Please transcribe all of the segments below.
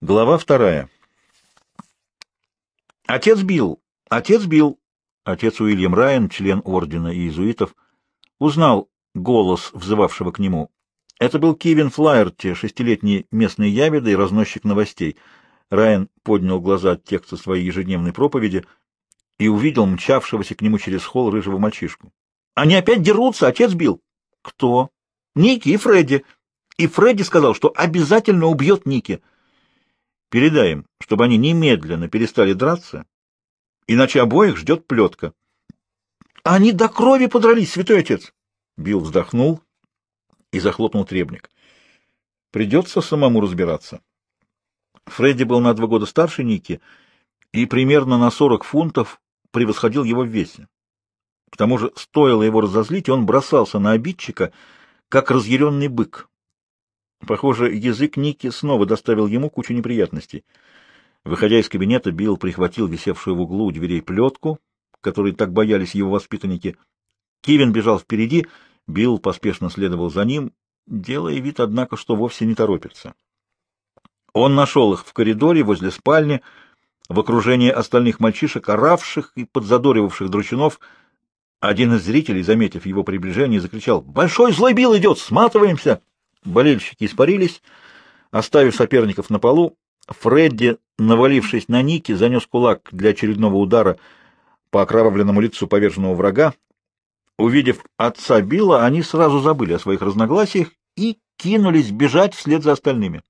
Глава вторая. Отец Билл, отец Билл, отец Уильям Райан, член ордена иезуитов, узнал голос, взывавшего к нему. Это был Кивин Флайерти, шестилетний местный ябеда и разносчик новостей. Райан поднял глаза от текста своей ежедневной проповеди и увидел мчавшегося к нему через холл рыжего мальчишку. «Они опять дерутся, отец Билл!» «Кто?» «Ники и Фредди!» И Фредди сказал, что обязательно убьет Ники. Передай им, чтобы они немедленно перестали драться, иначе обоих ждет плетка. — Они до крови подрались, святой отец! Билл вздохнул и захлопнул требник. — Придется самому разбираться. Фредди был на два года старше Ники и примерно на 40 фунтов превосходил его в весе. К тому же, стоило его разозлить, он бросался на обидчика, как разъяренный бык. Похоже, язык Ники снова доставил ему кучу неприятностей. Выходя из кабинета, Билл прихватил висевшую в углу у дверей плетку, которой так боялись его воспитанники. Кивин бежал впереди, Билл поспешно следовал за ним, делая вид, однако, что вовсе не торопится. Он нашел их в коридоре возле спальни, в окружении остальных мальчишек, оравших и подзадоривавших дручунов. Один из зрителей, заметив его приближение, закричал «Большой злой Билл идет! Сматываемся!» Болельщики испарились, оставив соперников на полу. Фредди, навалившись на Ники, занес кулак для очередного удара по окровавленному лицу поверженного врага. Увидев отца Билла, они сразу забыли о своих разногласиях и кинулись бежать вслед за остальными.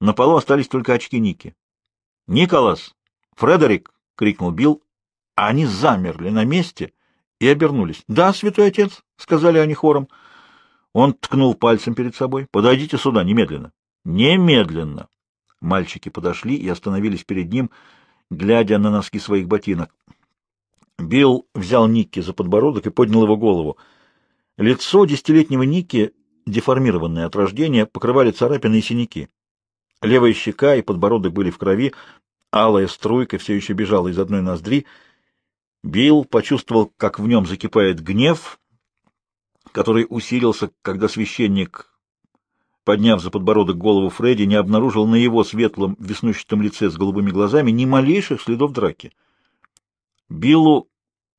На полу остались только очки Ники. «Николас! Фредерик!» — крикнул Билл. Они замерли на месте и обернулись. «Да, святой отец!» — сказали они хором. Он ткнул пальцем перед собой. «Подойдите сюда, немедленно!» «Немедленно!» Мальчики подошли и остановились перед ним, глядя на носки своих ботинок. Билл взял Никки за подбородок и поднял его голову. Лицо десятилетнего Никки, деформированное от рождения, покрывали царапины и синяки. Левая щека и подбородок были в крови, алая струйка все еще бежала из одной ноздри. Билл почувствовал, как в нем закипает гнев который усилился, когда священник, подняв за подбородок голову Фредди, не обнаружил на его светлом веснущатом лице с голубыми глазами ни малейших следов драки. Биллу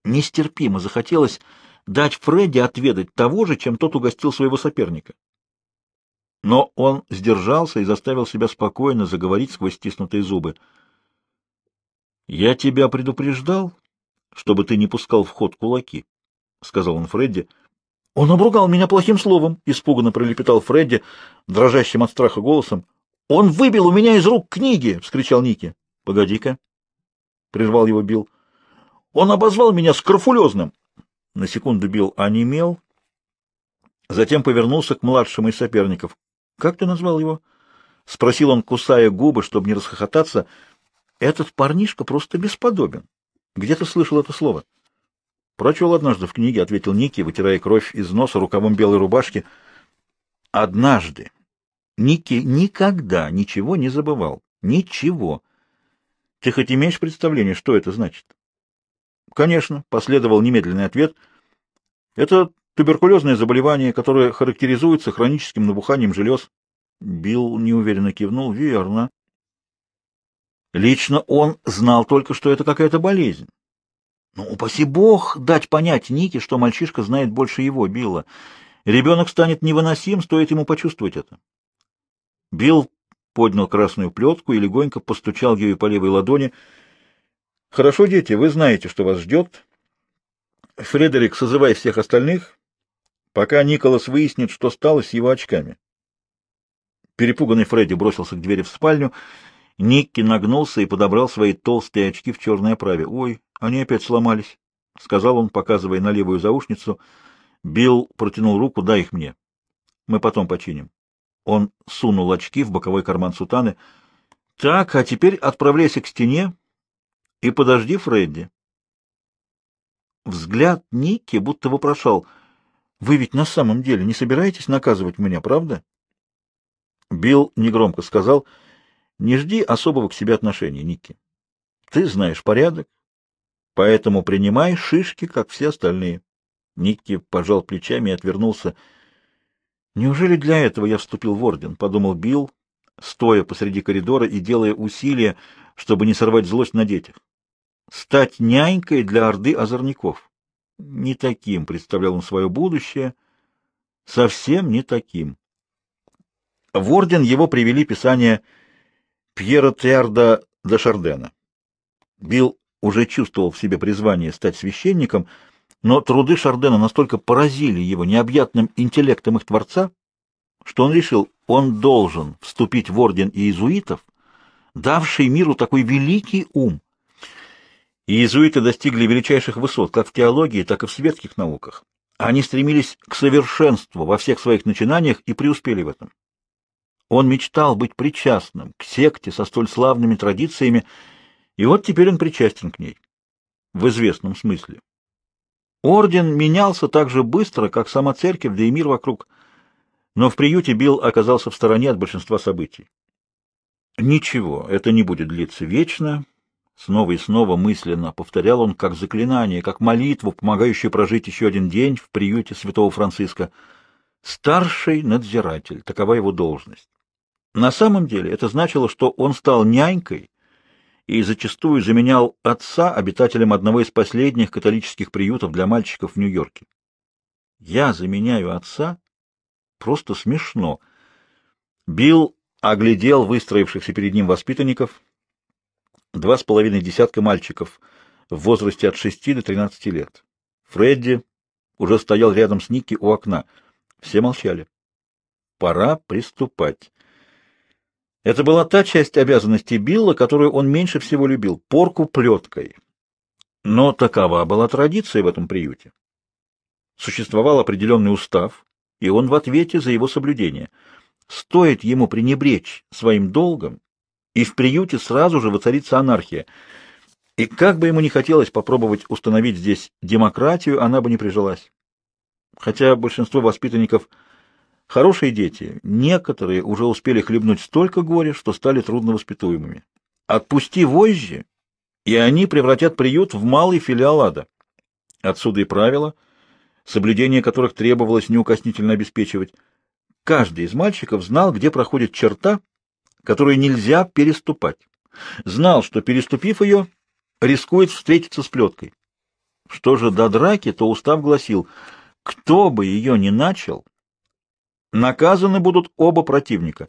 нестерпимо захотелось дать Фредди отведать того же, чем тот угостил своего соперника. Но он сдержался и заставил себя спокойно заговорить сквозь стиснутые зубы. — Я тебя предупреждал, чтобы ты не пускал в ход кулаки, — сказал он Фредди, — он обругал меня плохим словом, испуганно пролепетал Фредди, дрожащим от страха голосом. Он выбил у меня из рук книги, вскричал Ники. Погоди-ка, прервал его Билл. Он обозвал меня скорфулезным. На секунду Билл онемел, затем повернулся к младшему из соперников. Как ты назвал его? спросил он, кусая губы, чтобы не расхохотаться. Этот парнишка просто бесподобен. Где ты слышал это слово? Прочел однажды в книге, ответил Ники, вытирая кровь из носа рукавом белой рубашки. Однажды. Ники никогда ничего не забывал. Ничего. Ты хоть имеешь представление, что это значит? Конечно, последовал немедленный ответ. Это туберкулезное заболевание, которое характеризуется хроническим набуханием желез. Билл неуверенно кивнул. Верно. Лично он знал только, что это какая-то болезнь. Ну, упаси бог дать понять Нике, что мальчишка знает больше его, Билла. Ребенок станет невыносим, стоит ему почувствовать это. Билл поднял красную плетку и легонько постучал ею по левой ладони. «Хорошо, дети, вы знаете, что вас ждет. Фредерик, созывай всех остальных, пока Николас выяснит, что стало с его очками». Перепуганный Фредди бросился к двери в спальню. Никки нагнулся и подобрал свои толстые очки в черной оправе. «Ой, они опять сломались, — сказал он, показывая на левую заушницу. Билл протянул руку, дай их мне. Мы потом починим. Он сунул очки в боковой карман сутаны. — Так, а теперь отправляйся к стене и подожди Фредди. Взгляд Ники будто вопрошал. — Вы ведь на самом деле не собираетесь наказывать меня, правда? Билл негромко сказал. — Не жди особого к себе отношения, Ники. Ты знаешь порядок, Поэтому принимай шишки, как все остальные. Никки пожал плечами и отвернулся. Неужели для этого я вступил в орден? подумал Билл, стоя посреди коридора и делая усилия, чтобы не сорвать злость на детях. Стать нянькой для орды озорников. Не таким представлял он свое будущее, совсем не таким. В орден его привели писание Пьера Теарда де Шардена. Билл уже чувствовал в себе призвание стать священником, но труды Шардена настолько поразили его необъятным интеллектом их творца, что он решил, он должен вступить в орден иезуитов, давший миру такой великий ум. Иезуиты достигли величайших высот как в теологии, так и в светских науках. Они стремились к совершенству во всех своих начинаниях и преуспели в этом. Он мечтал быть причастным к секте со столь славными традициями, и вот теперь он причастен к ней. В известном смысле. Орден менялся так же быстро, как сама церковь, да и мир вокруг. Но в приюте Билл оказался в стороне от большинства событий. Ничего, это не будет длиться вечно. Снова и снова мысленно повторял он как заклинание, как молитву, помогающую прожить еще один день в приюте святого Франциска. Старший надзиратель, такова его должность. На самом деле это значило, что он стал нянькой, и зачастую заменял отца обитателем одного из последних католических приютов для мальчиков в Нью-Йорке. Я заменяю отца? Просто смешно. Билл оглядел выстроившихся перед ним воспитанников. Два с половиной десятка мальчиков в возрасте от шести до тринадцати лет. Фредди уже стоял рядом с Никки у окна. Все молчали. Пора приступать. Это была та часть обязанностей Билла, которую он меньше всего любил — порку плеткой. Но такова была традиция в этом приюте. Существовал определенный устав, и он в ответе за его соблюдение. Стоит ему пренебречь своим долгом, и в приюте сразу же воцарится анархия. И как бы ему ни хотелось попробовать установить здесь демократию, она бы не прижилась. Хотя большинство воспитанников – Хорошие дети, некоторые уже успели хлебнуть столько горя, что стали трудновоспитуемыми. Отпусти вожжи, и они превратят приют в малый филиал ада. Отсюда и правила, соблюдение которых требовалось неукоснительно обеспечивать. Каждый из мальчиков знал, где проходит черта, которую нельзя переступать. Знал, что, переступив ее, рискует встретиться с плеткой. Что же до драки, то устав гласил, кто бы ее ни начал, Наказаны будут оба противника.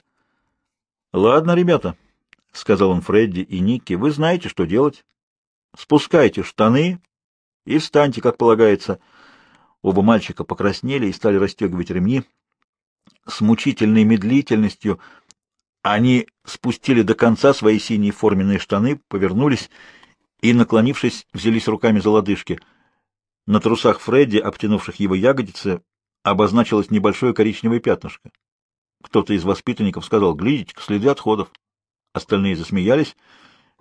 Ладно, ребята, сказал он Фредди и Никки, вы знаете, что делать. Спускайте штаны и встаньте, как полагается. Оба мальчика покраснели и стали расстегивать ремни. С мучительной медлительностью они спустили до конца свои синие форменные штаны, повернулись и, наклонившись, взялись руками за лодыжки. На трусах Фредди, обтянувших его ягодицы, обозначилось небольшое коричневое пятнышко. Кто-то из воспитанников сказал «Глядите, следы отходов». Остальные засмеялись.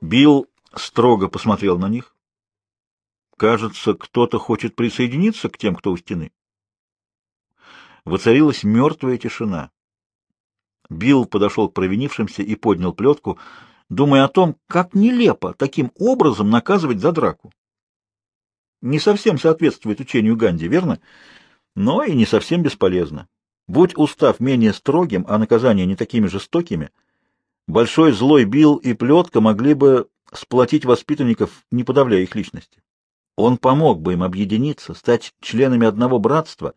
Билл строго посмотрел на них. «Кажется, кто-то хочет присоединиться к тем, кто у стены». Воцарилась мертвая тишина. Билл подошел к провинившимся и поднял плетку, думая о том, как нелепо таким образом наказывать за драку. Не совсем соответствует учению Ганди, верно? но и не совсем бесполезно. Будь устав менее строгим, а наказания не такими жестокими, большой злой бил и плетка могли бы сплотить воспитанников, не подавляя их личности. Он помог бы им объединиться, стать членами одного братства,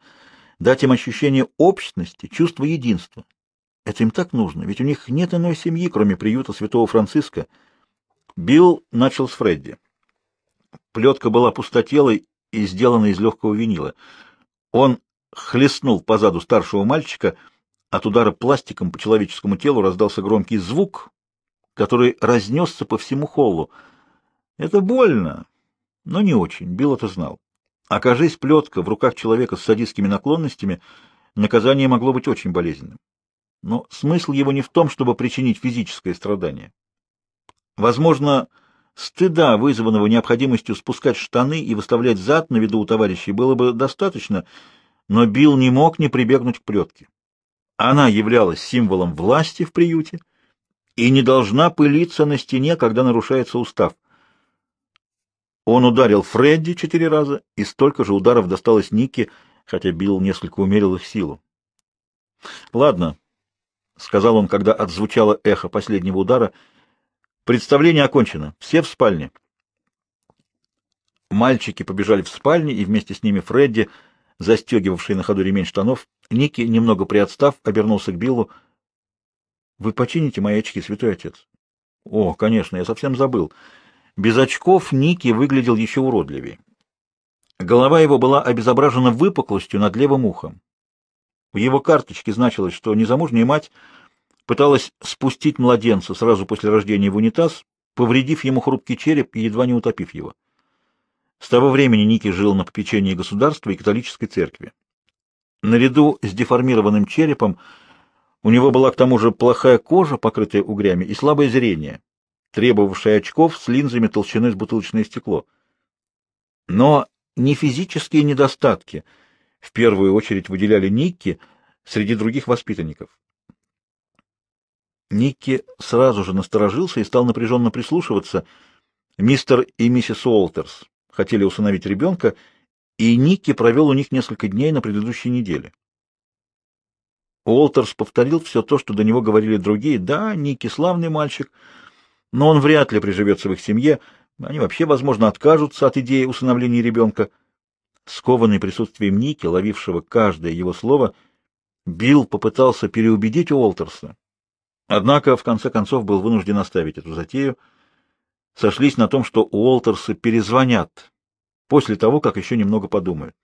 дать им ощущение общности, чувство единства. Это им так нужно, ведь у них нет иной семьи, кроме приюта святого Франциска. Билл начал с Фредди. Плетка была пустотелой и сделана из легкого винила — он хлестнул позаду старшего мальчика, от удара пластиком по человеческому телу раздался громкий звук, который разнесся по всему холлу. Это больно, но не очень, Билл это знал. Окажись плетка в руках человека с садистскими наклонностями, наказание могло быть очень болезненным. Но смысл его не в том, чтобы причинить физическое страдание. Возможно, Стыда, вызванного необходимостью спускать штаны и выставлять зад на виду у товарищей, было бы достаточно, но Билл не мог не прибегнуть к плетке. Она являлась символом власти в приюте и не должна пылиться на стене, когда нарушается устав. Он ударил Фредди четыре раза, и столько же ударов досталось Нике, хотя Билл несколько умерил их силу. — Ладно, — сказал он, когда отзвучало эхо последнего удара, — Представление окончено. Все в спальне. Мальчики побежали в спальню, и вместе с ними Фредди, застегивавший на ходу ремень штанов. Ники, немного приотстав, обернулся к Биллу. — Вы почините мои очки, святой отец? — О, конечно, я совсем забыл. Без очков Ники выглядел еще уродливее. Голова его была обезображена выпуклостью над левым ухом. В его карточке значилось, что незамужняя мать пыталась спустить младенца сразу после рождения в унитаз, повредив ему хрупкий череп и едва не утопив его. С того времени Ники жил на попечении государства и католической церкви. Наряду с деформированным черепом у него была к тому же плохая кожа, покрытая угрями, и слабое зрение, требовавшее очков с линзами толщиной с бутылочное стекло. Но не физические недостатки в первую очередь выделяли Никки среди других воспитанников. Никки сразу же насторожился и стал напряженно прислушиваться. Мистер и миссис Уолтерс хотели усыновить ребенка, и Никки провел у них несколько дней на предыдущей неделе. Уолтерс повторил все то, что до него говорили другие. Да, Никки славный мальчик, но он вряд ли приживется в их семье. Они вообще, возможно, откажутся от идеи усыновления ребенка. Скованный присутствием Ники, ловившего каждое его слово, Билл попытался переубедить Уолтерса, Однако, в конце концов, был вынужден оставить эту затею. Сошлись на том, что Уолтерсы перезвонят после того, как еще немного подумают.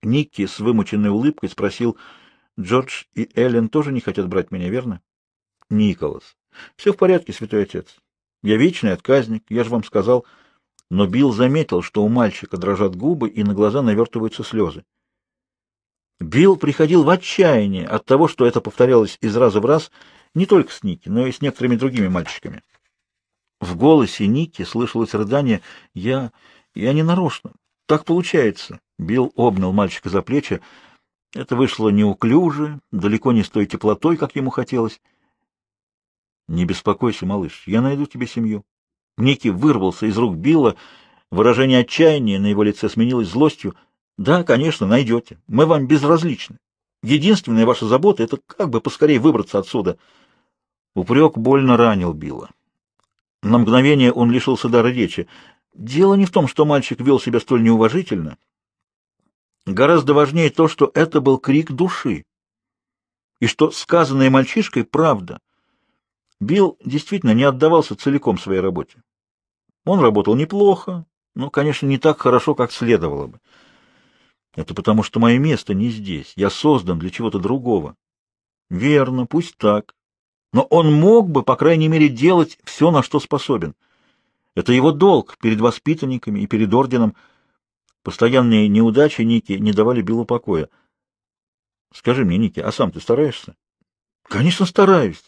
Никки с вымученной улыбкой спросил, «Джордж и Эллен тоже не хотят брать меня, верно?» «Николас. Все в порядке, святой отец. Я вечный отказник, я же вам сказал». Но Билл заметил, что у мальчика дрожат губы и на глаза навертываются слезы. Билл приходил в отчаяние от того, что это повторялось из раза в раз не только с Ники, но и с некоторыми другими мальчиками. В голосе Ники слышалось рыдание «Я... я не нарочно. Так получается». Билл обнял мальчика за плечи. Это вышло неуклюже, далеко не с той теплотой, как ему хотелось. «Не беспокойся, малыш, я найду тебе семью». Ники вырвался из рук Билла, выражение отчаяния на его лице сменилось злостью — да, конечно, найдете. Мы вам безразличны. Единственная ваша забота — это как бы поскорее выбраться отсюда. Упрек больно ранил Билла. На мгновение он лишился дара речи. Дело не в том, что мальчик вел себя столь неуважительно. Гораздо важнее то, что это был крик души. И что сказанное мальчишкой — правда. Билл действительно не отдавался целиком своей работе. Он работал неплохо, но, конечно, не так хорошо, как следовало бы. Это потому, что мое место не здесь. Я создан для чего-то другого. Верно, пусть так. Но он мог бы, по крайней мере, делать все, на что способен. Это его долг перед воспитанниками и перед орденом. Постоянные неудачи Ники не давали Биллу покоя. Скажи мне, Ники, а сам ты стараешься? Конечно, стараюсь.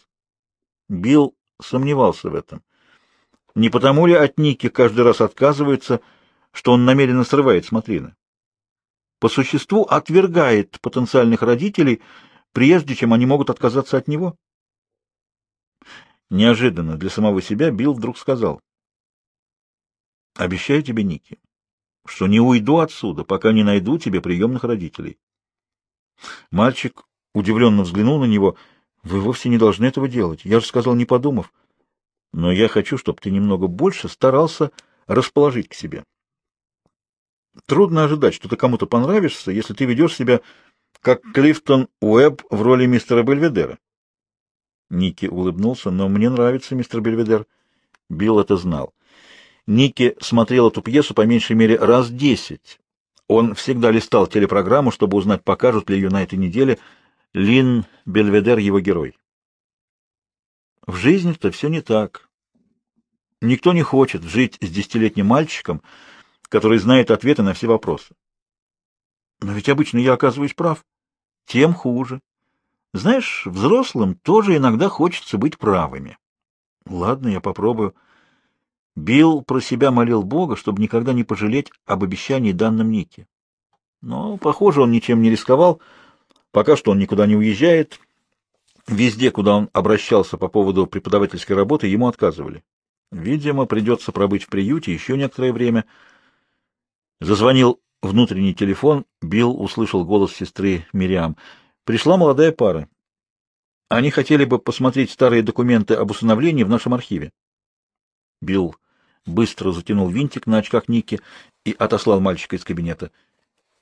Билл сомневался в этом. Не потому ли от Ники каждый раз отказывается, что он намеренно срывает смотрины? по существу отвергает потенциальных родителей, прежде чем они могут отказаться от него. Неожиданно для самого себя Билл вдруг сказал. «Обещаю тебе, Ники, что не уйду отсюда, пока не найду тебе приемных родителей». Мальчик удивленно взглянул на него. «Вы вовсе не должны этого делать. Я же сказал, не подумав. Но я хочу, чтобы ты немного больше старался расположить к себе». Трудно ожидать, что ты кому-то понравишься, если ты ведешь себя как Клифтон Уэбб в роли мистера Бельведера. Ники улыбнулся, но мне нравится мистер Бельведер. Билл это знал. Ники смотрел эту пьесу по меньшей мере раз десять. Он всегда листал телепрограмму, чтобы узнать, покажут ли ее на этой неделе. Лин Бельведер — его герой. В жизни-то все не так. Никто не хочет жить с десятилетним мальчиком — который знает ответы на все вопросы. Но ведь обычно я оказываюсь прав. Тем хуже. Знаешь, взрослым тоже иногда хочется быть правыми. Ладно, я попробую. Билл про себя молил Бога, чтобы никогда не пожалеть об обещании данном Нике. Но, похоже, он ничем не рисковал. Пока что он никуда не уезжает. Везде, куда он обращался по поводу преподавательской работы, ему отказывали. Видимо, придется пробыть в приюте еще некоторое время — Зазвонил внутренний телефон. Билл услышал голос сестры Мириам. «Пришла молодая пара. Они хотели бы посмотреть старые документы об усыновлении в нашем архиве». Билл быстро затянул винтик на очках Ники и отослал мальчика из кабинета.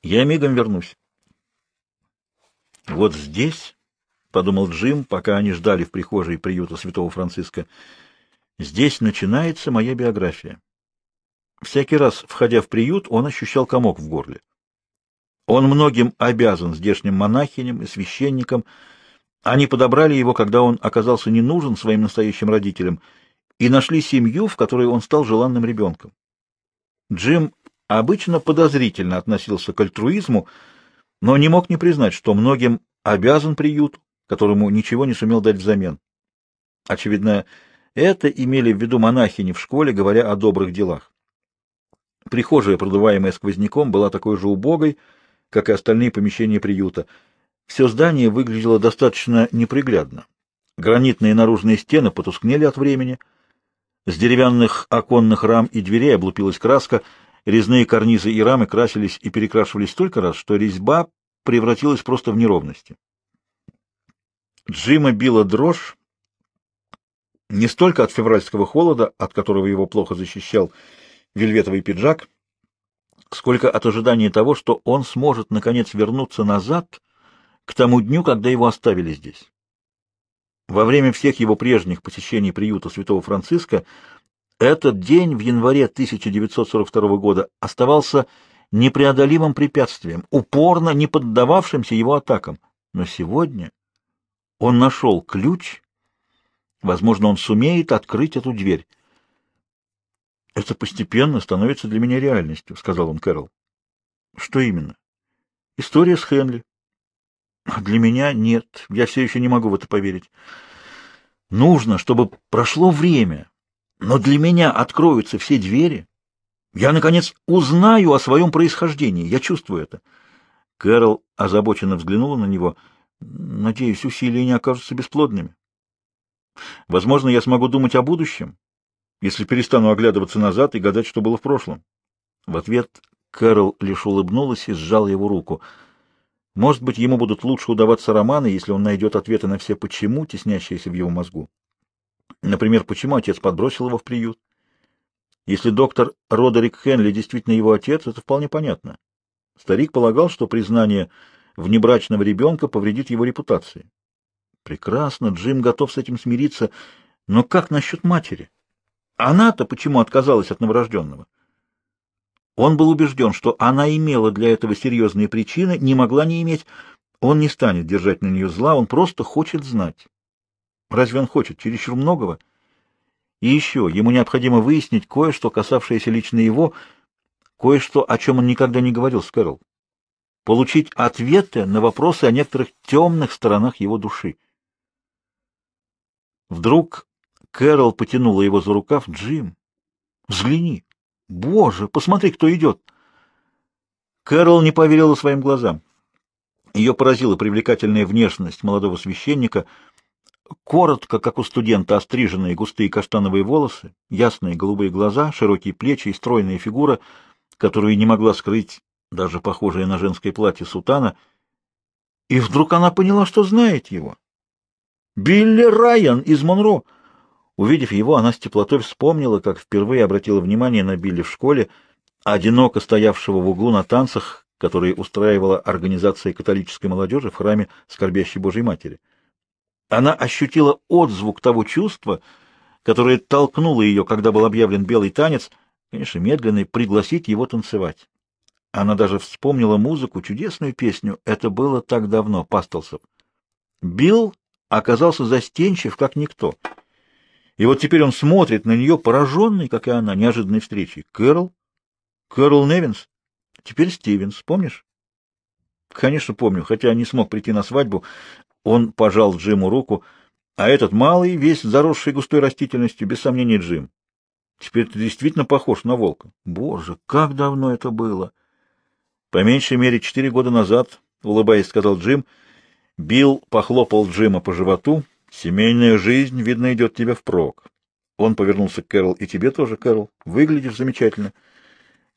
«Я мигом вернусь». «Вот здесь», — подумал Джим, пока они ждали в прихожей приюта святого Франциска, — «здесь начинается моя биография». Всякий раз, входя в приют, он ощущал комок в горле. Он многим обязан здешним монахиням и священникам. Они подобрали его, когда он оказался не нужен своим настоящим родителям, и нашли семью, в которой он стал желанным ребенком. Джим обычно подозрительно относился к альтруизму, но не мог не признать, что многим обязан приют, которому ничего не сумел дать взамен. Очевидно, это имели в виду монахини в школе, говоря о добрых делах. Прихожая, продуваемая сквозняком, была такой же убогой, как и остальные помещения приюта. Все здание выглядело достаточно неприглядно. Гранитные наружные стены потускнели от времени. С деревянных оконных рам и дверей облупилась краска, резные карнизы и рамы красились и перекрашивались столько раз, что резьба превратилась просто в неровности. Джима била дрожь не столько от февральского холода, от которого его плохо защищал вельветовый пиджак, сколько от ожидания того, что он сможет, наконец, вернуться назад к тому дню, когда его оставили здесь. Во время всех его прежних посещений приюта святого Франциска этот день в январе 1942 года оставался непреодолимым препятствием, упорно не поддававшимся его атакам. Но сегодня он нашел ключ, возможно, он сумеет открыть эту дверь. «Это постепенно становится для меня реальностью», — сказал он Кэрол. «Что именно?» «История с Хенли». «А «Для меня нет. Я все еще не могу в это поверить. Нужно, чтобы прошло время, но для меня откроются все двери. Я, наконец, узнаю о своем происхождении. Я чувствую это». Кэрол озабоченно взглянула на него. «Надеюсь, усилия не окажутся бесплодными. Возможно, я смогу думать о будущем, если перестану оглядываться назад и гадать, что было в прошлом. В ответ Кэрол лишь улыбнулась и сжала его руку. Может быть, ему будут лучше удаваться романы, если он найдет ответы на все «почему», теснящиеся в его мозгу. Например, почему отец подбросил его в приют? Если доктор Родерик Хенли действительно его отец, это вполне понятно. Старик полагал, что признание внебрачного ребенка повредит его репутации. Прекрасно, Джим готов с этим смириться, но как насчет матери? Она-то почему отказалась от новорожденного? Он был убежден, что она имела для этого серьезные причины, не могла не иметь. Он не станет держать на нее зла, он просто хочет знать. Разве он хочет чересчур многого? И еще, ему необходимо выяснить кое-что, касавшееся лично его, кое-что, о чем он никогда не говорил с Кэрол. Получить ответы на вопросы о некоторых темных сторонах его души. Вдруг Кэрол потянула его за рукав. «Джим, взгляни! Боже, посмотри, кто идет!» Кэрол не поверила своим глазам. Ее поразила привлекательная внешность молодого священника. Коротко, как у студента, остриженные густые каштановые волосы, ясные голубые глаза, широкие плечи и стройная фигура, которую не могла скрыть даже похожая на женское платье сутана. И вдруг она поняла, что знает его. «Билли Райан из Монро!» Увидев его, она с теплотой вспомнила, как впервые обратила внимание на Билли в школе, одиноко стоявшего в углу на танцах, которые устраивала организация католической молодежи в храме Скорбящей Божьей Матери. Она ощутила отзвук того чувства, которое толкнуло ее, когда был объявлен белый танец, конечно, медленный, пригласить его танцевать. Она даже вспомнила музыку, чудесную песню. Это было так давно, Пастелсов. Билл оказался застенчив, как никто — и вот теперь он смотрит на нее, пораженный, как и она, неожиданной встречей. Кэрол? Кэрол Невинс? Теперь Стивенс, помнишь? Конечно, помню, хотя не смог прийти на свадьбу. Он пожал Джиму руку, а этот малый, весь заросший густой растительностью, без сомнения, Джим. Теперь ты действительно похож на волка. Боже, как давно это было! По меньшей мере четыре года назад, улыбаясь, сказал Джим. Билл похлопал Джима по животу, Семейная жизнь, видно, идет тебе впрок. Он повернулся к Кэрол. И тебе тоже, Кэрол. Выглядишь замечательно.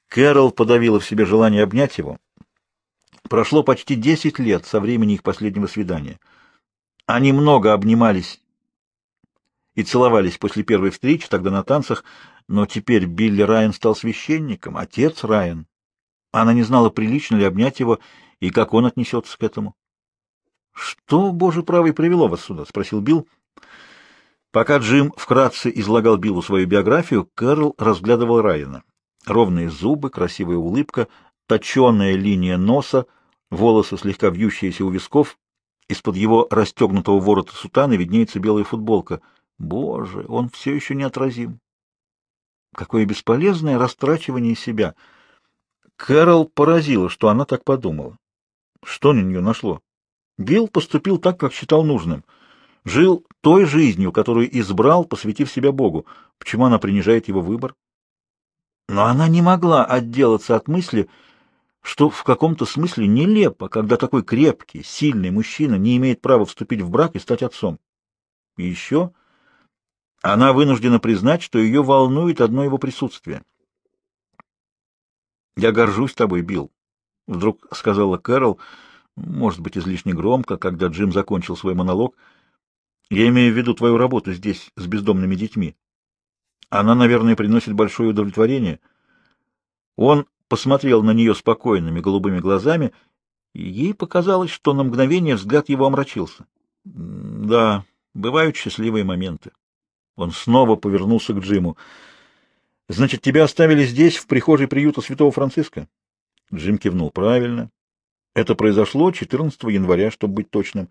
Кэрол подавила в себе желание обнять его. Прошло почти десять лет со времени их последнего свидания. Они много обнимались и целовались после первой встречи, тогда на танцах, но теперь Билли Райан стал священником, отец Райан. Она не знала, прилично ли обнять его и как он отнесется к этому. Что, боже правый, привело вас сюда? спросил Билл. Пока Джим вкратце излагал Биллу свою биографию, Кэрл разглядывал Райана. Ровные зубы, красивая улыбка, точеная линия носа, волосы слегка вьющиеся у висков, из-под его расстегнутого ворота сутаны виднеется белая футболка. Боже, он все еще неотразим. Какое бесполезное растрачивание себя! Кэрол поразило, что она так подумала. Что на нее нашло? Гил поступил так, как считал нужным. Жил той жизнью, которую избрал, посвятив себя Богу. Почему она принижает его выбор? Но она не могла отделаться от мысли, что в каком-то смысле нелепо, когда такой крепкий, сильный мужчина не имеет права вступить в брак и стать отцом. И еще она вынуждена признать, что ее волнует одно его присутствие. «Я горжусь тобой, Билл», — вдруг сказала Кэрол, — может быть, излишне громко, когда Джим закончил свой монолог. Я имею в виду твою работу здесь с бездомными детьми. Она, наверное, приносит большое удовлетворение. Он посмотрел на нее спокойными голубыми глазами, и ей показалось, что на мгновение взгляд его омрачился. Да, бывают счастливые моменты. Он снова повернулся к Джиму. Значит, тебя оставили здесь, в прихожей приюта Святого Франциска? Джим кивнул. Правильно. Это произошло 14 января, чтобы быть точным.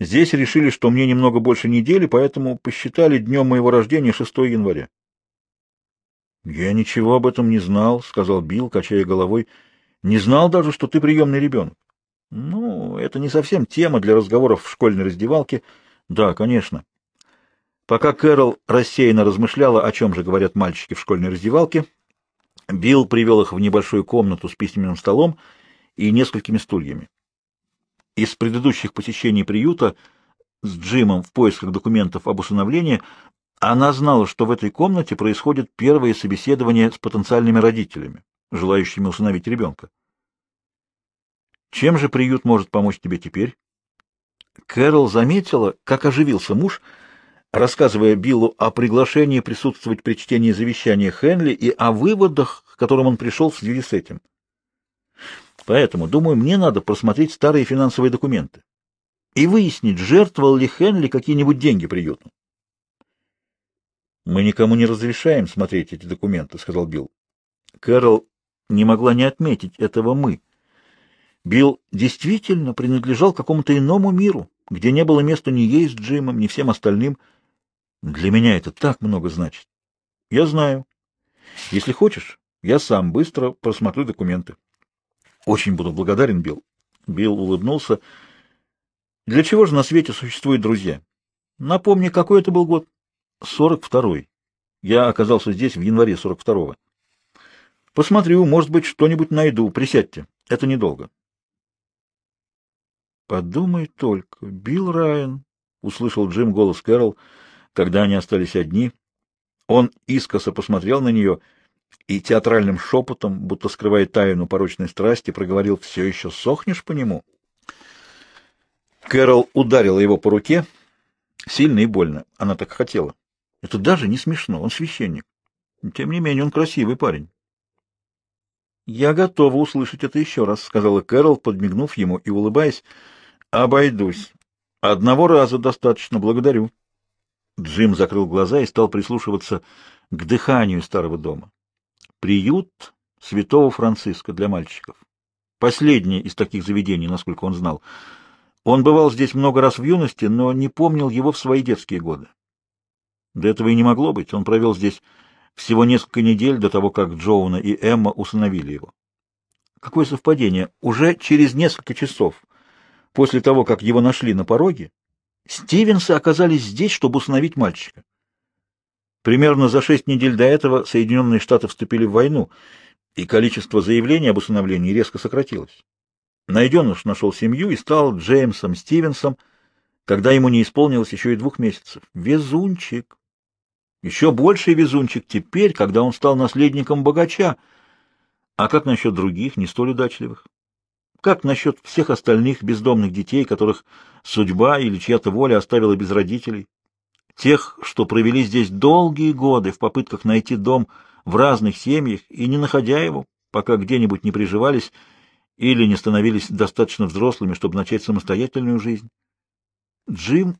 Здесь решили, что мне немного больше недели, поэтому посчитали днем моего рождения 6 января. — Я ничего об этом не знал, — сказал Билл, качая головой. — Не знал даже, что ты приемный ребенок. — Ну, это не совсем тема для разговоров в школьной раздевалке. — Да, конечно. Пока Кэрол рассеянно размышляла, о чем же говорят мальчики в школьной раздевалке, Билл привел их в небольшую комнату с письменным столом и и несколькими стульями. Из предыдущих посещений приюта с Джимом в поисках документов об усыновлении она знала, что в этой комнате происходит первое собеседование с потенциальными родителями, желающими усыновить ребенка. Чем же приют может помочь тебе теперь? Кэрол заметила, как оживился муж, рассказывая Биллу о приглашении присутствовать при чтении завещания Хенли и о выводах, к которым он пришел в связи с этим. Поэтому, думаю, мне надо просмотреть старые финансовые документы и выяснить, жертвовал ли Хенли какие-нибудь деньги приюту. «Мы никому не разрешаем смотреть эти документы», — сказал Билл. Кэрол не могла не отметить этого «мы». Билл действительно принадлежал какому-то иному миру, где не было места ни ей с Джимом, ни всем остальным. Для меня это так много значит. Я знаю. Если хочешь, я сам быстро просмотрю документы. Очень буду благодарен, Билл. Билл улыбнулся. Для чего же на свете существуют друзья? Напомни, какой это был год? сорок второй. Я оказался здесь в январе сорок второго. Посмотрю, может быть, что-нибудь найду. Присядьте. Это недолго. Подумай только, Билл Райан, услышал Джим голос Кэрол, когда они остались одни. Он искоса посмотрел на нее — и театральным шепотом, будто скрывая тайну порочной страсти, проговорил «Все еще сохнешь по нему?» Кэрол ударила его по руке, сильно и больно. Она так хотела. Это даже не смешно, он священник. Тем не менее, он красивый парень. «Я готова услышать это еще раз», — сказала Кэрол, подмигнув ему и улыбаясь. «Обойдусь. Одного раза достаточно, благодарю». Джим закрыл глаза и стал прислушиваться к дыханию старого дома приют святого Франциска для мальчиков. Последнее из таких заведений, насколько он знал. Он бывал здесь много раз в юности, но не помнил его в свои детские годы. До этого и не могло быть, он провел здесь всего несколько недель до того, как Джоуна и Эмма усыновили его. Какое совпадение? Уже через несколько часов после того, как его нашли на пороге, Стивенсы оказались здесь, чтобы установить мальчика. Примерно за шесть недель до этого Соединенные Штаты вступили в войну, и количество заявлений об усыновлении резко сократилось. Найденыш нашел семью и стал Джеймсом Стивенсом, когда ему не исполнилось еще и двух месяцев. Везунчик! Еще больший везунчик теперь, когда он стал наследником богача. А как насчет других, не столь удачливых? Как насчет всех остальных бездомных детей, которых судьба или чья-то воля оставила без родителей? тех, что провели здесь долгие годы в попытках найти дом в разных семьях и не находя его, пока где-нибудь не приживались или не становились достаточно взрослыми, чтобы начать самостоятельную жизнь. Джим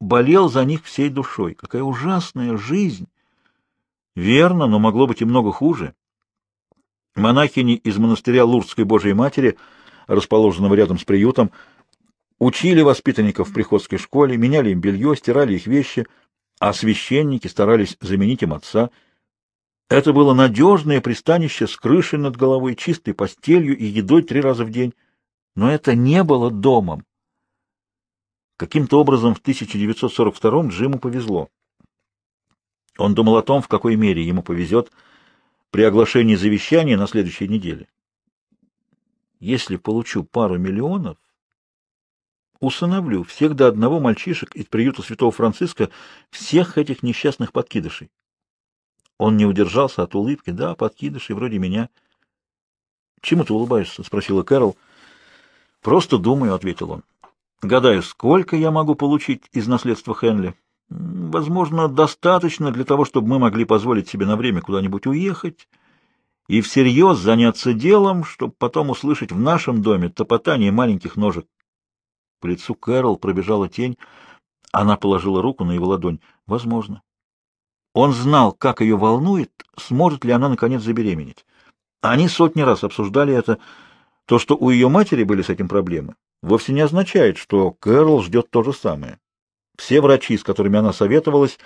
болел за них всей душой. Какая ужасная жизнь! Верно, но могло быть и много хуже. Монахини из монастыря Лурдской Божией Матери, расположенного рядом с приютом, Учили воспитанников в приходской школе, меняли им белье, стирали их вещи, а священники старались заменить им отца. Это было надежное пристанище с крышей над головой, чистой постелью и едой три раза в день. Но это не было домом. Каким-то образом в 1942 Джиму повезло. Он думал о том, в какой мере ему повезет при оглашении завещания на следующей неделе. Если получу пару миллионов, усыновлю всех до одного мальчишек из приюта святого Франциска, всех этих несчастных подкидышей. Он не удержался от улыбки. Да, подкидыши вроде меня. — Чему ты улыбаешься? — спросила Кэрол. — Просто думаю, — ответил он. — Гадаю, сколько я могу получить из наследства Хенли? Возможно, достаточно для того, чтобы мы могли позволить себе на время куда-нибудь уехать и всерьез заняться делом, чтобы потом услышать в нашем доме топотание маленьких ножек. По лицу Кэрол пробежала тень. Она положила руку на его ладонь. Возможно. Он знал, как ее волнует, сможет ли она, наконец, забеременеть. Они сотни раз обсуждали это. То, что у ее матери были с этим проблемы, вовсе не означает, что Кэрол ждет то же самое. Все врачи, с которыми она советовалась,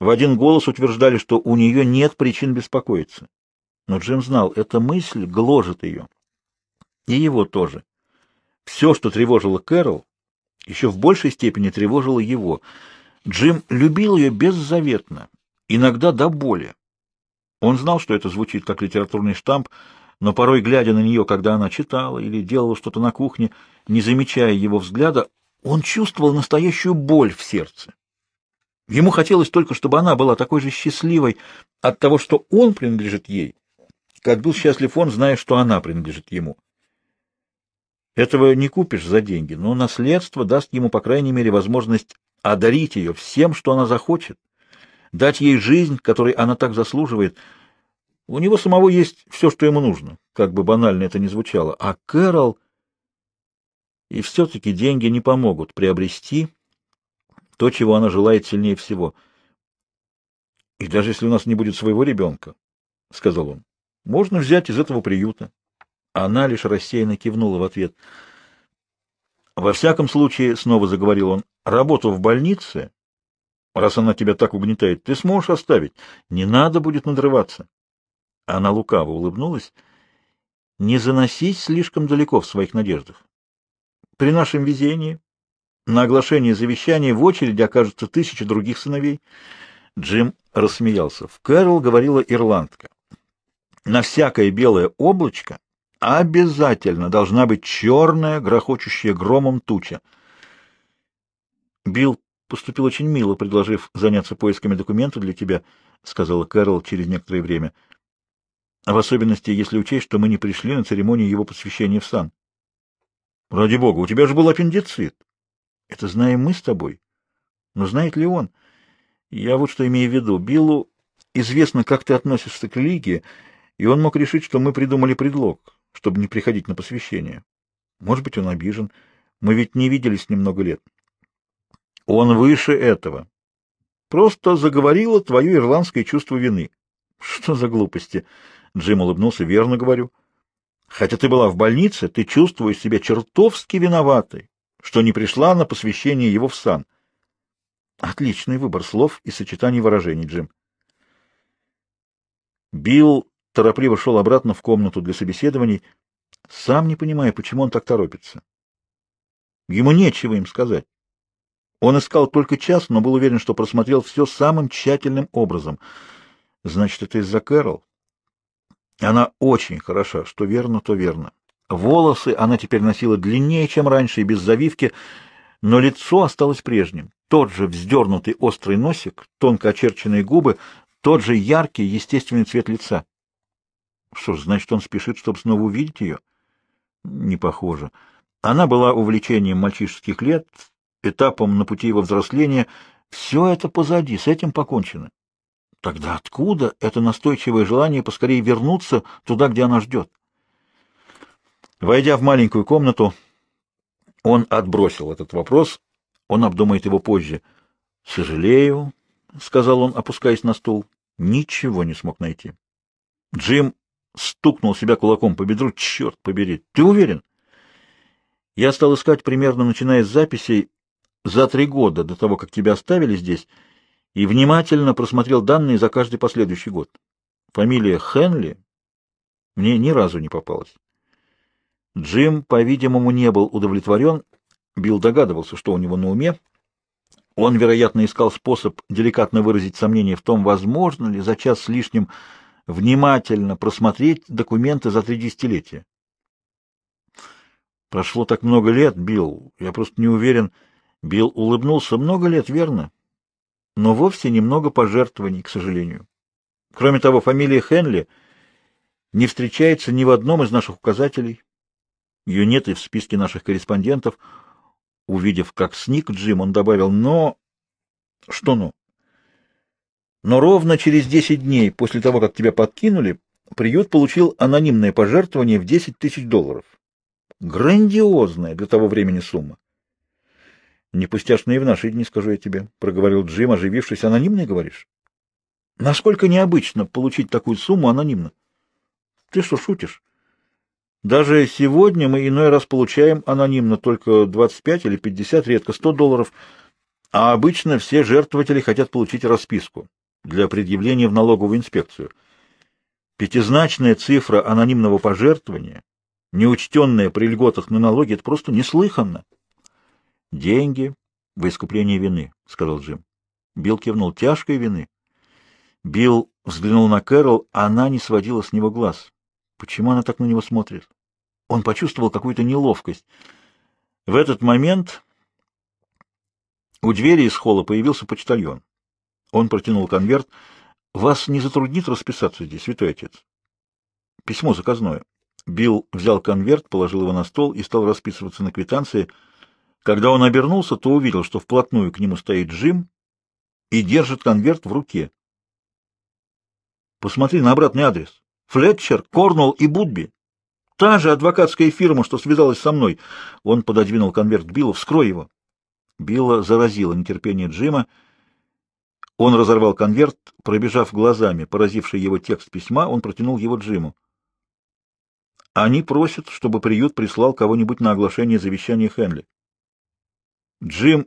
в один голос утверждали, что у нее нет причин беспокоиться. Но Джим знал, эта мысль гложет ее. И его тоже. Все, что тревожило Кэрол, еще в большей степени тревожило его. Джим любил ее беззаветно, иногда до боли. Он знал, что это звучит как литературный штамп, но порой, глядя на нее, когда она читала или делала что-то на кухне, не замечая его взгляда, он чувствовал настоящую боль в сердце. Ему хотелось только, чтобы она была такой же счастливой от того, что он принадлежит ей, как был счастлив он, зная, что она принадлежит ему. Этого не купишь за деньги, но наследство даст ему, по крайней мере, возможность одарить ее всем, что она захочет, дать ей жизнь, которой она так заслуживает. У него самого есть все, что ему нужно, как бы банально это ни звучало. А Кэрол... И все-таки деньги не помогут приобрести то, чего она желает сильнее всего. — И даже если у нас не будет своего ребенка, — сказал он, — можно взять из этого приюта. Она лишь рассеянно кивнула в ответ. «Во всяком случае, — снова заговорил он, — работу в больнице, раз она тебя так угнетает, ты сможешь оставить. Не надо будет надрываться». Она лукаво улыбнулась. «Не заносись слишком далеко в своих надеждах. При нашем везении на оглашение завещания в очереди окажутся тысяча других сыновей». Джим рассмеялся. В Кэрол говорила ирландка. «На всякое белое облачко Обязательно должна быть черная, грохочущая громом туча. Билл поступил очень мило, предложив заняться поисками документа для тебя, — сказала Кэрол через некоторое время. — В особенности, если учесть, что мы не пришли на церемонию его посвящения в сан. — Ради бога, у тебя же был аппендицит. — Это знаем мы с тобой. Но знает ли он? Я вот что имею в виду. Биллу известно, как ты относишься к религии, и он мог решить, что мы придумали предлог чтобы не приходить на посвящение. Может быть, он обижен. Мы ведь не виделись немного лет. Он выше этого. Просто заговорило твое ирландское чувство вины. Что за глупости? Джим улыбнулся. Верно говорю. Хотя ты была в больнице, ты чувствуешь себя чертовски виноватой, что не пришла на посвящение его в сан. Отличный выбор слов и сочетаний выражений, Джим. Билл торопливо шел обратно в комнату для собеседований, сам не понимая, почему он так торопится. Ему нечего им сказать. Он искал только час, но был уверен, что просмотрел все самым тщательным образом. Значит, это из-за Кэрол. Она очень хороша, что верно, то верно. Волосы она теперь носила длиннее, чем раньше, и без завивки, но лицо осталось прежним. Тот же вздернутый острый носик, тонко очерченные губы, тот же яркий, естественный цвет лица. Что ж, значит, он спешит, чтобы снова увидеть ее? Не похоже. Она была увлечением мальчишеских лет, этапом на пути его взросления. Все это позади, с этим покончено. Тогда откуда это настойчивое желание поскорее вернуться туда, где она ждет? Войдя в маленькую комнату, он отбросил этот вопрос. Он обдумает его позже. «Сожалею», — сказал он, опускаясь на стул, — «ничего не смог найти». Джим стукнул себя кулаком по бедру. «Черт побери! Ты уверен?» Я стал искать примерно, начиная с записей за три года до того, как тебя оставили здесь, и внимательно просмотрел данные за каждый последующий год. Фамилия Хенли мне ни разу не попалась. Джим, по-видимому, не был удовлетворен. Билл догадывался, что у него на уме. Он, вероятно, искал способ деликатно выразить сомнение в том, возможно ли за час с лишним внимательно просмотреть документы за три десятилетия. Прошло так много лет, Билл, я просто не уверен. Билл улыбнулся. Много лет, верно? Но вовсе немного пожертвований, к сожалению. Кроме того, фамилия Хенли не встречается ни в одном из наших указателей. Ее нет и в списке наших корреспондентов. Увидев, как сник Джим, он добавил «но...» «Что «но»?» Но ровно через 10 дней после того, как тебя подкинули, приют получил анонимное пожертвование в 10 тысяч долларов. Грандиозная для того времени сумма. Непустячное и в наши дни, скажу я тебе, — проговорил Джим, оживившись. Анонимно, говоришь? Насколько необычно получить такую сумму анонимно? Ты что, шутишь? Даже сегодня мы иной раз получаем анонимно только 25 или 50, редко 100 долларов, а обычно все жертвователи хотят получить расписку для предъявления в налоговую инспекцию. Пятизначная цифра анонимного пожертвования, неучтенная при льготах на налоги, это просто неслыханно. — Деньги в искупление вины, — сказал Джим. Билл кивнул. — Тяжкой вины. Билл взглянул на Кэрол, она не сводила с него глаз. Почему она так на него смотрит? Он почувствовал какую-то неловкость. В этот момент у двери из холла появился почтальон. Он протянул конверт. «Вас не затруднит расписаться здесь, святой отец?» «Письмо заказное». Билл взял конверт, положил его на стол и стал расписываться на квитанции. Когда он обернулся, то увидел, что вплотную к нему стоит Джим и держит конверт в руке. «Посмотри на обратный адрес. Флетчер, Корнелл и Будби. Та же адвокатская фирма, что связалась со мной». Он пододвинул конверт к Биллу. «Вскрой его». Билла заразило нетерпение Джима. Он разорвал конверт, пробежав глазами, поразивший его текст письма, он протянул его Джиму. Они просят, чтобы приют прислал кого-нибудь на оглашение завещания Хенли. Джим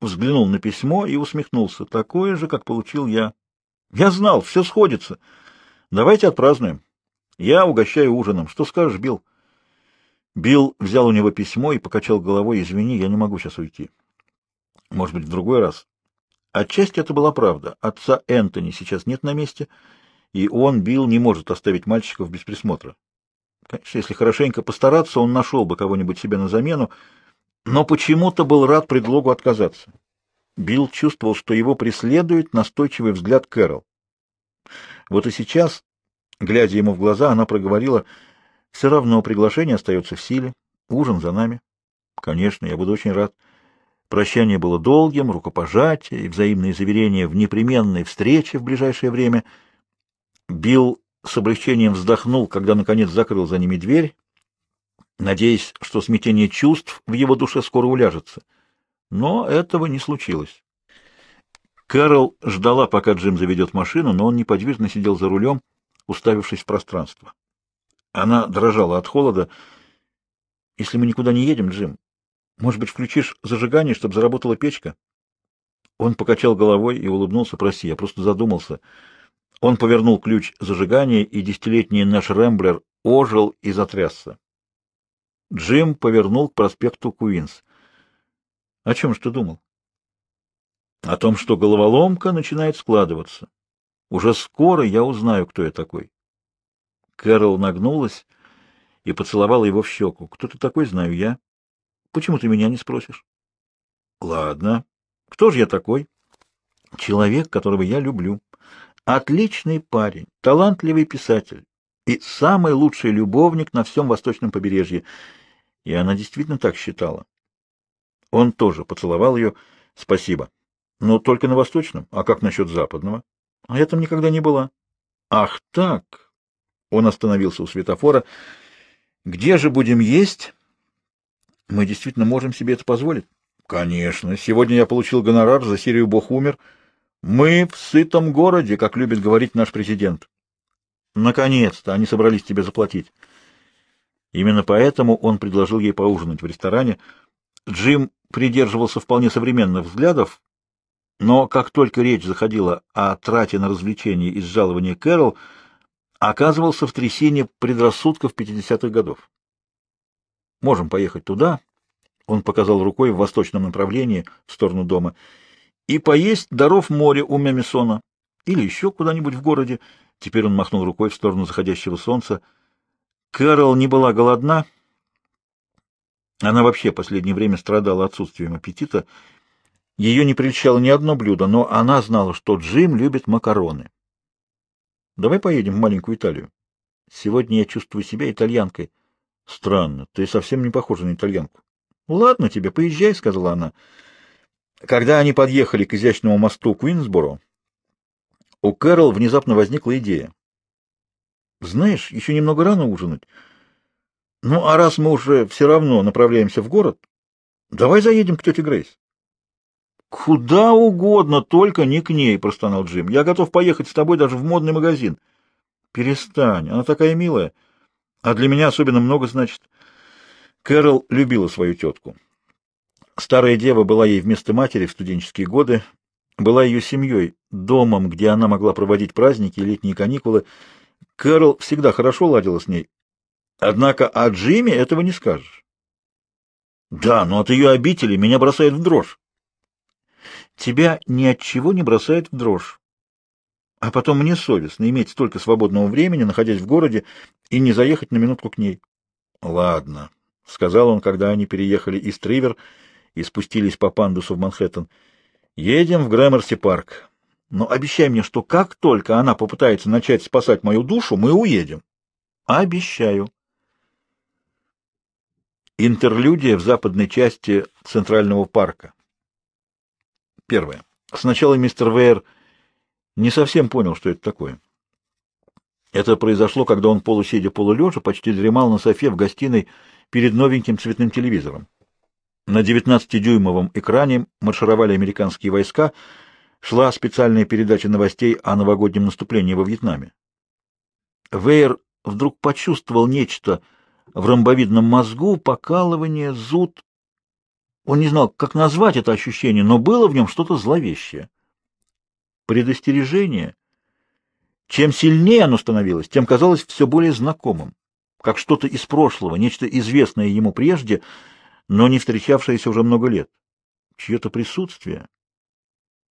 взглянул на письмо и усмехнулся. Такое же, как получил я. Я знал, все сходится. Давайте отпразднуем. Я угощаю ужином. Что скажешь, Билл? Билл взял у него письмо и покачал головой. Извини, я не могу сейчас уйти. Может быть, в другой раз. Отчасти это была правда. Отца Энтони сейчас нет на месте, и он, Билл, не может оставить мальчиков без присмотра. Конечно, если хорошенько постараться, он нашел бы кого-нибудь себе на замену, но почему-то был рад предлогу отказаться. Билл чувствовал, что его преследует настойчивый взгляд Кэрол. Вот и сейчас, глядя ему в глаза, она проговорила, «Все равно приглашение остается в силе, ужин за нами». «Конечно, я буду очень рад». Прощание было долгим, рукопожатие и взаимные заверения в непременной встрече в ближайшее время. Билл с облегчением вздохнул, когда, наконец, закрыл за ними дверь, надеясь, что смятение чувств в его душе скоро уляжется. Но этого не случилось. Кэрол ждала, пока Джим заведет машину, но он неподвижно сидел за рулем, уставившись в пространство. Она дрожала от холода. «Если мы никуда не едем, Джим, может быть, включишь зажигание, чтобы заработала печка? Он покачал головой и улыбнулся. Прости, я просто задумался. Он повернул ключ зажигания, и десятилетний наш Рэмблер ожил и затрясся. Джим повернул к проспекту Куинс. О чем же ты думал? О том, что головоломка начинает складываться. Уже скоро я узнаю, кто я такой. Кэрол нагнулась и поцеловала его в щеку. Кто ты такой, знаю я. Почему ты меня не спросишь? Ладно. Кто же я такой? Человек, которого я люблю. Отличный парень, талантливый писатель и самый лучший любовник на всем восточном побережье. И она действительно так считала. Он тоже поцеловал ее. Спасибо. Но только на восточном. А как насчет западного? А я там никогда не была. Ах так! Он остановился у светофора. Где же будем есть? Мы действительно можем себе это позволить? Конечно. Сегодня я получил гонорар за серию «Бог умер». Мы в сытом городе, как любит говорить наш президент. Наконец-то они собрались тебе заплатить. Именно поэтому он предложил ей поужинать в ресторане. Джим придерживался вполне современных взглядов, но как только речь заходила о трате на развлечения из жалования Кэрол, оказывался в трясине предрассудков 50-х годов. Можем поехать туда, он показал рукой в восточном направлении, в сторону дома, и поесть даров моря у Мемисона или еще куда-нибудь в городе. Теперь он махнул рукой в сторону заходящего солнца. Кэрол не была голодна. Она вообще последнее время страдала отсутствием аппетита. Ее не прельщало ни одно блюдо, но она знала, что Джим любит макароны. «Давай поедем в маленькую Италию. Сегодня я чувствую себя итальянкой». Странно, ты совсем не похожа на итальянку. Ладно тебе, поезжай, сказала она. Когда они подъехали к изящному мосту Куинсборо, у Кэрол внезапно возникла идея. Знаешь, еще немного рано ужинать. Ну, а раз мы уже все равно направляемся в город, давай заедем к тете Грейс. Куда угодно, только не к ней, простонал Джим. Я готов поехать с тобой даже в модный магазин. Перестань, она такая милая а для меня особенно много значит. Кэрол любила свою тетку. Старая дева была ей вместо матери в студенческие годы, была ее семьей, домом, где она могла проводить праздники и летние каникулы. Кэрол всегда хорошо ладила с ней. Однако о Джиме этого не скажешь. Да, но от ее обители меня бросает в дрожь. Тебя ни от чего не бросает в дрожь. А потом мне совестно иметь столько свободного времени, находясь в городе, и не заехать на минутку к ней. — Ладно, — сказал он, когда они переехали из Тривер и спустились по пандусу в Манхэттен. — Едем в Грэмерси-парк. Но обещай мне, что как только она попытается начать спасать мою душу, мы уедем. — Обещаю. Интерлюдия в западной части Центрального парка. Первое. Сначала мистер Вейер не совсем понял, что это такое. Это произошло, когда он полусидя, полулежа, почти дремал на софе в гостиной перед новеньким цветным телевизором. На 19-дюймовом экране маршировали американские войска, шла специальная передача новостей о новогоднем наступлении во Вьетнаме. Вейер вдруг почувствовал нечто в ромбовидном мозгу, покалывание, зуд. Он не знал, как назвать это ощущение, но было в нем что-то зловещее. Предостережение чем сильнее оно становилось, тем казалось все более знакомым, как что-то из прошлого, нечто известное ему прежде, но не встречавшееся уже много лет. Чье-то присутствие.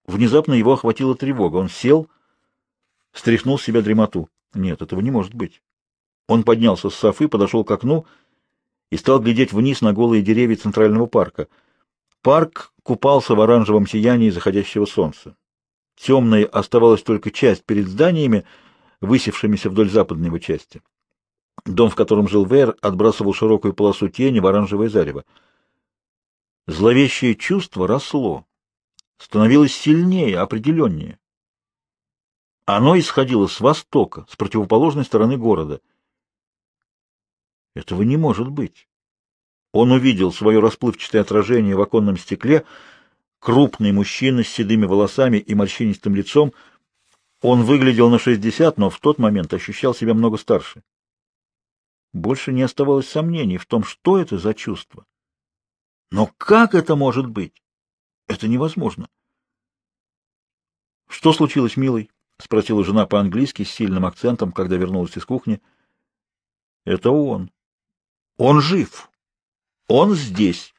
Внезапно его охватила тревога. Он сел, стряхнул с себя дремоту. Нет, этого не может быть. Он поднялся с софы, подошел к окну и стал глядеть вниз на голые деревья Центрального парка. Парк купался в оранжевом сиянии заходящего солнца. Темной оставалась только часть перед зданиями, высевшимися вдоль западной его части. Дом, в котором жил Вэр, отбрасывал широкую полосу тени в оранжевое зарево. Зловещее чувство росло, становилось сильнее, определеннее. Оно исходило с востока, с противоположной стороны города. Этого не может быть. Он увидел свое расплывчатое отражение в оконном стекле — крупный мужчина с седыми волосами и морщинистым лицом. Он выглядел на 60, но в тот момент ощущал себя много старше. Больше не оставалось сомнений в том, что это за чувство. Но как это может быть? Это невозможно. — Что случилось, милый? — спросила жена по-английски с сильным акцентом, когда вернулась из кухни. — Это он. Он жив. Он здесь.